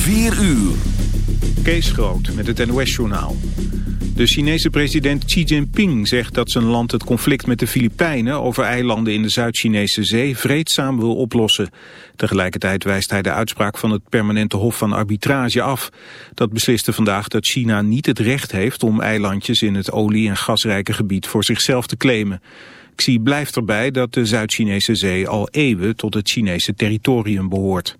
4 uur. Kees Groot met het NOS-journaal. De Chinese president Xi Jinping zegt dat zijn land het conflict met de Filipijnen over eilanden in de Zuid-Chinese zee vreedzaam wil oplossen. Tegelijkertijd wijst hij de uitspraak van het permanente hof van arbitrage af. Dat besliste vandaag dat China niet het recht heeft om eilandjes in het olie- en gasrijke gebied voor zichzelf te claimen. Xi blijft erbij dat de Zuid-Chinese zee al eeuwen tot het Chinese territorium behoort.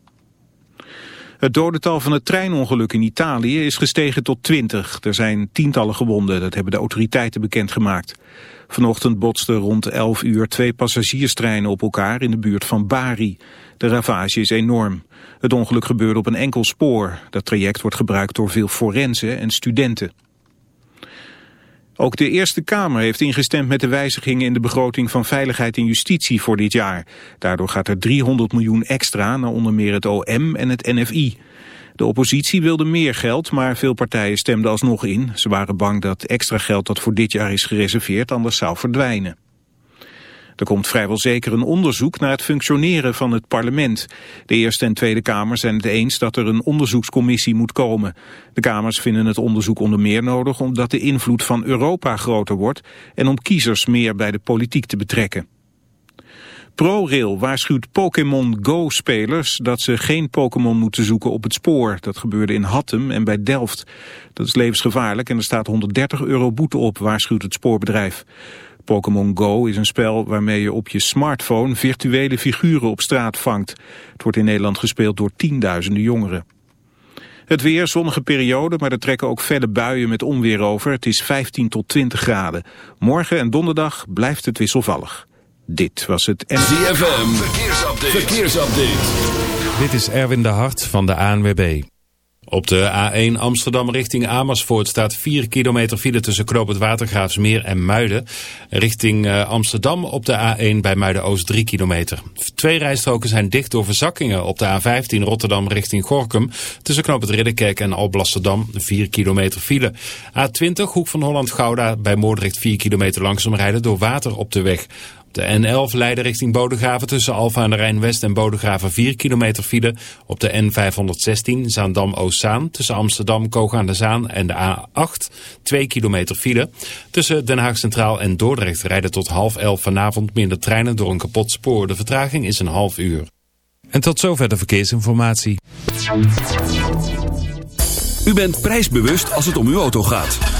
Het dodental van het treinongeluk in Italië is gestegen tot 20. Er zijn tientallen gewonden, dat hebben de autoriteiten bekendgemaakt. Vanochtend botsten rond 11 uur twee passagierstreinen op elkaar in de buurt van Bari. De ravage is enorm. Het ongeluk gebeurde op een enkel spoor. Dat traject wordt gebruikt door veel forensen en studenten. Ook de Eerste Kamer heeft ingestemd met de wijzigingen in de begroting van Veiligheid en Justitie voor dit jaar. Daardoor gaat er 300 miljoen extra naar onder meer het OM en het NFI. De oppositie wilde meer geld, maar veel partijen stemden alsnog in. Ze waren bang dat extra geld dat voor dit jaar is gereserveerd anders zou verdwijnen. Er komt vrijwel zeker een onderzoek naar het functioneren van het parlement. De Eerste en Tweede Kamer zijn het eens dat er een onderzoekscommissie moet komen. De Kamers vinden het onderzoek onder meer nodig omdat de invloed van Europa groter wordt en om kiezers meer bij de politiek te betrekken. ProRail waarschuwt Pokémon Go-spelers dat ze geen Pokémon moeten zoeken op het spoor. Dat gebeurde in Hattem en bij Delft. Dat is levensgevaarlijk en er staat 130 euro boete op, waarschuwt het spoorbedrijf. Pokémon Go is een spel waarmee je op je smartphone virtuele figuren op straat vangt. Het wordt in Nederland gespeeld door tienduizenden jongeren. Het weer, zonnige periode, maar er trekken ook felle buien met onweer over. Het is 15 tot 20 graden. Morgen en donderdag blijft het wisselvallig. Dit was het... ZFM, verkeersupdate. verkeersupdate. Dit is Erwin de Hart van de ANWB. Op de A1 Amsterdam richting Amersfoort staat 4 kilometer file tussen Knoop het Watergraafsmeer en Muiden. Richting eh, Amsterdam op de A1 bij Muiden-Oost 3 kilometer. Twee rijstroken zijn dicht door verzakkingen op de A15 Rotterdam richting Gorkum. Tussen Knoop het Ridderkerk en Alblasserdam 4 kilometer file. A20 Hoek van Holland-Gouda bij Moordrecht 4 kilometer langzaam rijden door water op de weg. De N11 Leiden richting Bodegraven tussen Alfa aan de Rijn West en Bodegraven 4 kilometer file. Op de N516 Zaandam-Oostzaan tussen Amsterdam, Koog aan de Zaan en de A8 2 kilometer file. Tussen Den Haag Centraal en Dordrecht rijden tot half elf vanavond minder treinen door een kapot spoor. De vertraging is een half uur. En tot zover de verkeersinformatie. U bent prijsbewust als het om uw auto gaat.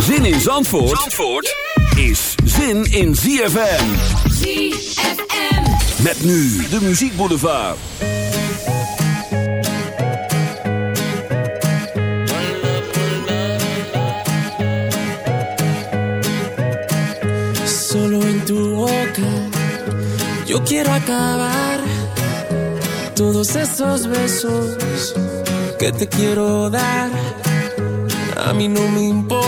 Zin in Zandvoort, Zandvoort is zin in ZFM. ZFM. Met nu de muziekboulevard. Solo en tu boca yo quiero acabar todos esos besos que te quiero dar. A mí no me importa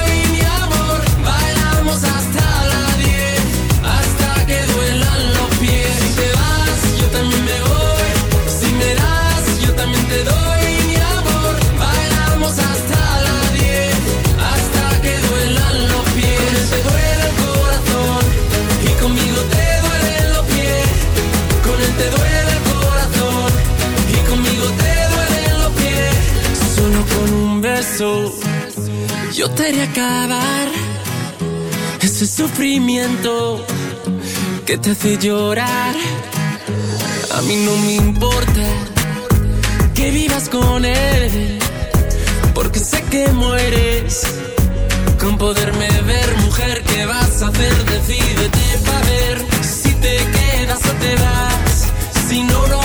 Te doy mi amor, vayamos hasta la diez, hasta que duelan los pies, con él te duele el corazón, y conmigo te duelen los pies, con él te duele el corazón, y conmigo te duelen los pies, solo con un beso. Yo te haré acabar ese sufrimiento que te hace llorar, a mí no me importa que vivas con él, porque sé que mueres con poderme ver, mujer, ¿qué vas a hacer? Decídete para ver si te quedas o te vas, si no, no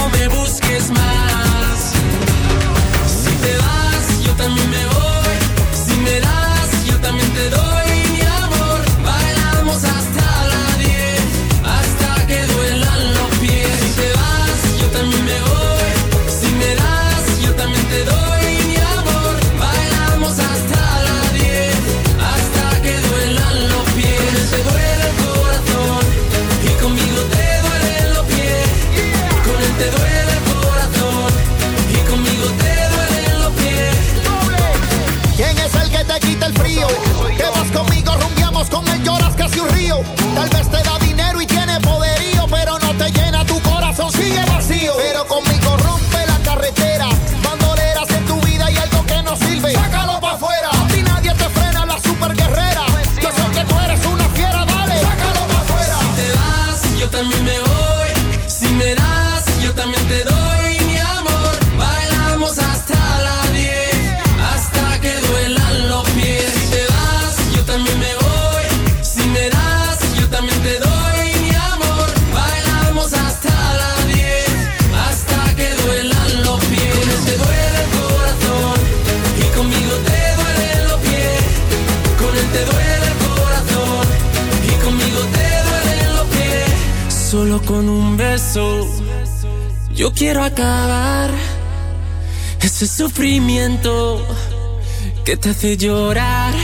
que te hace llorar.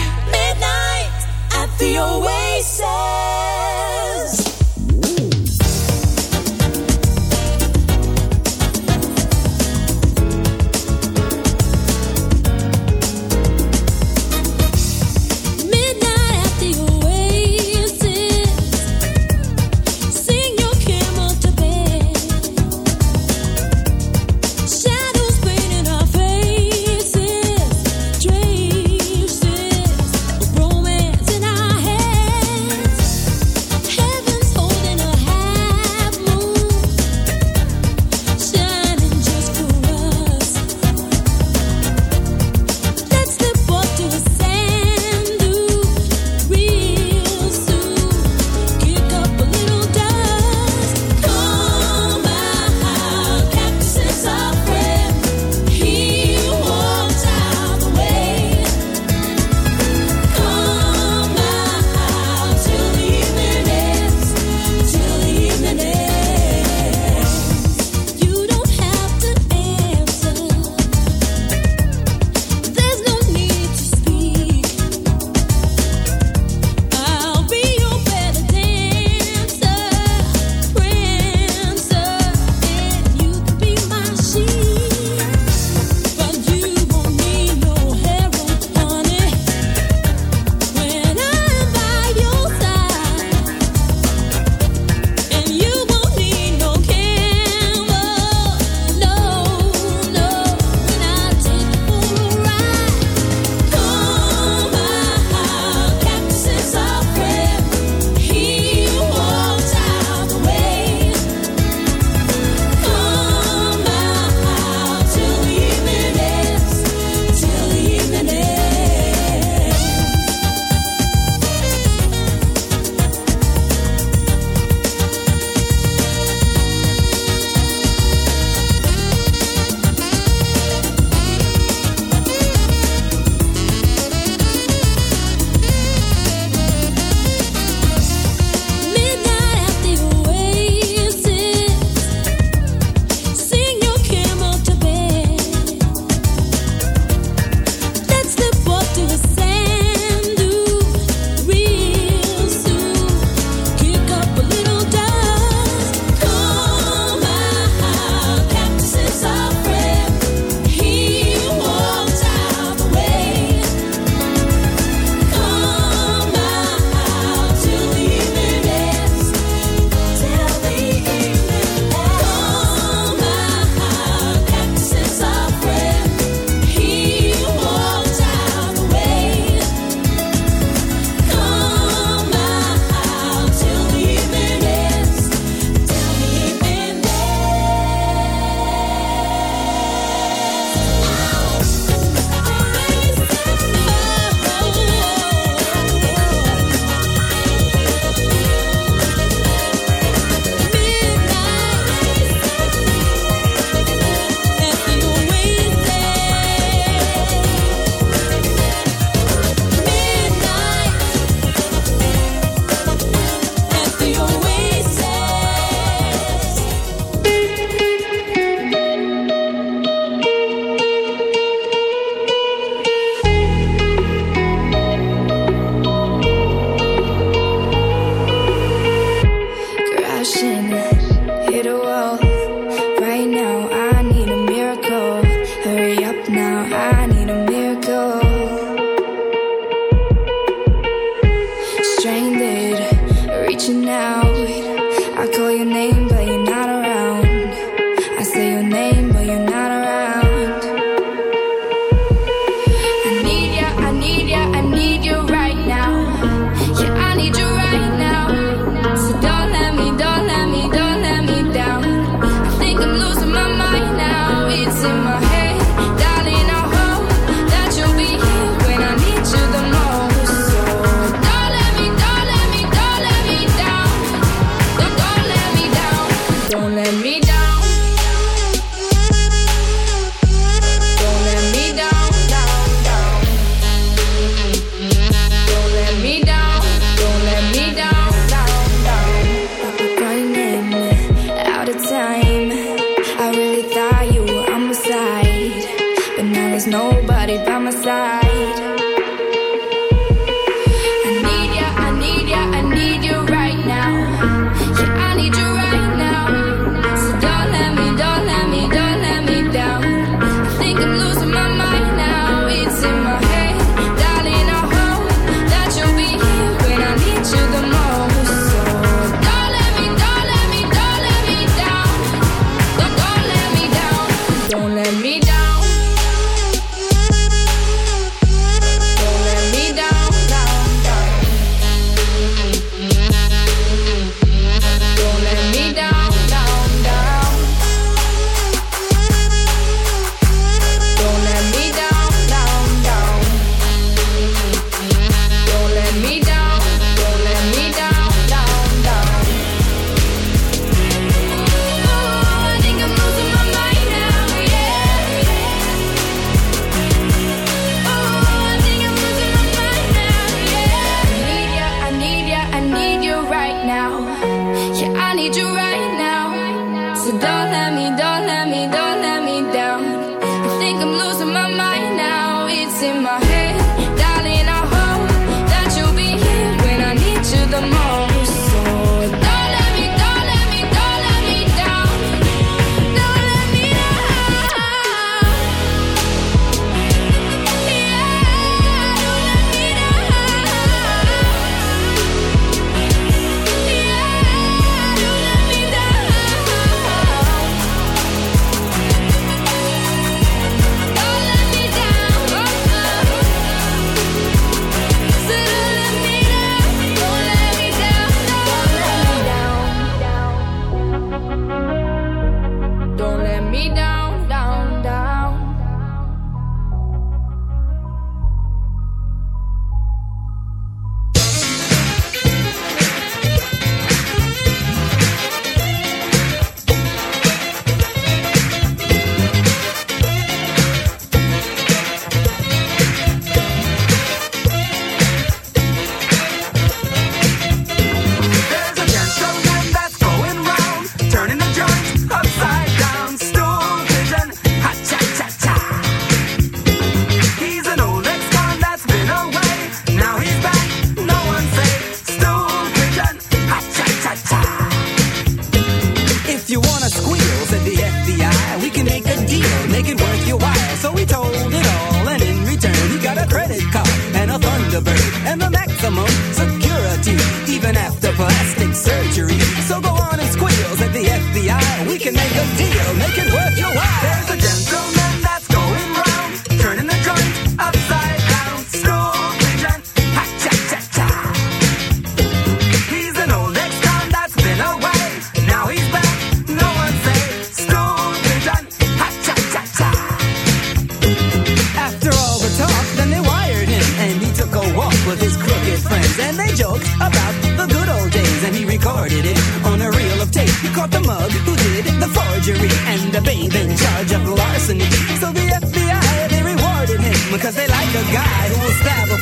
Make a deal, make it worth your while.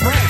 Friend.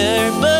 wonder, but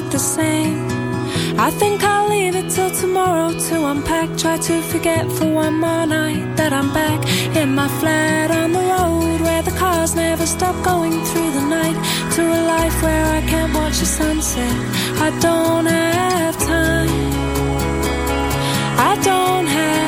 look the same. I think I'll leave it till tomorrow to unpack. Try to forget for one more night that I'm back in my flat on the road where the cars never stop going through the night. To a life where I can't watch the sunset. I don't have time. I don't have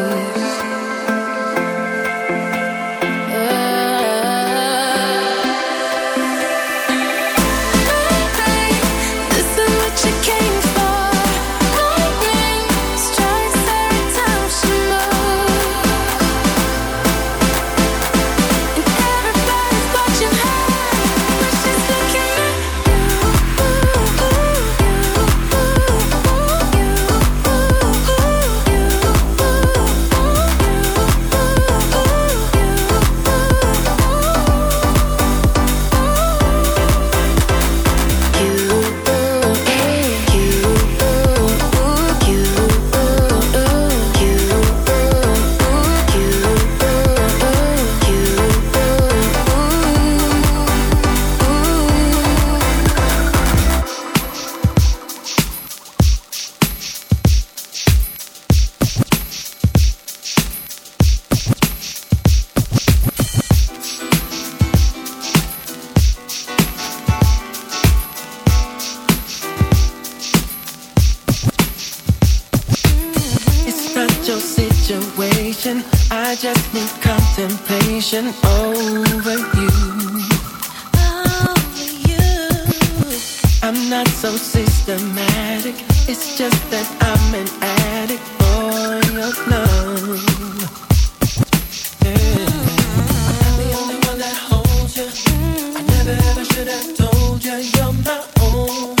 own.